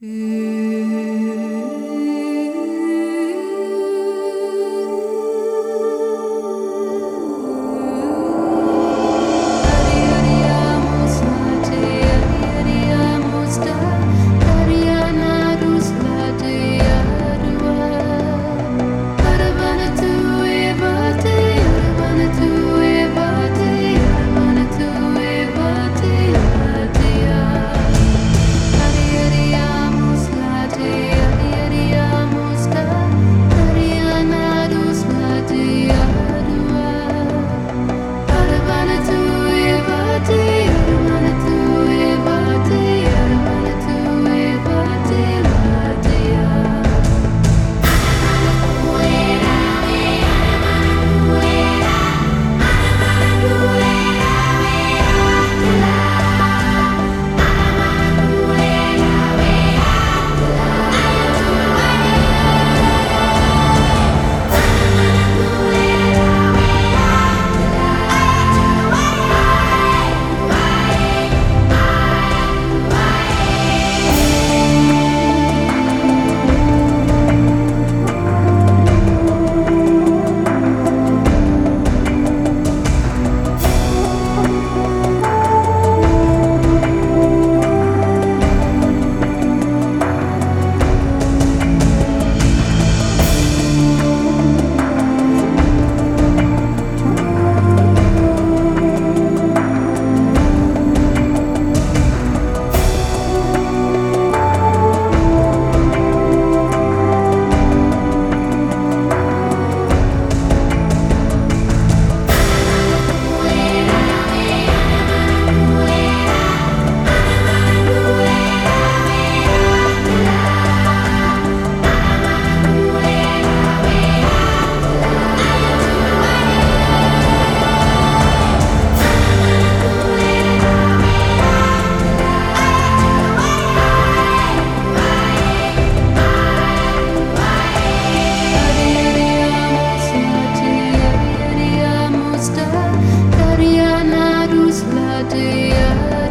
Mm. dear.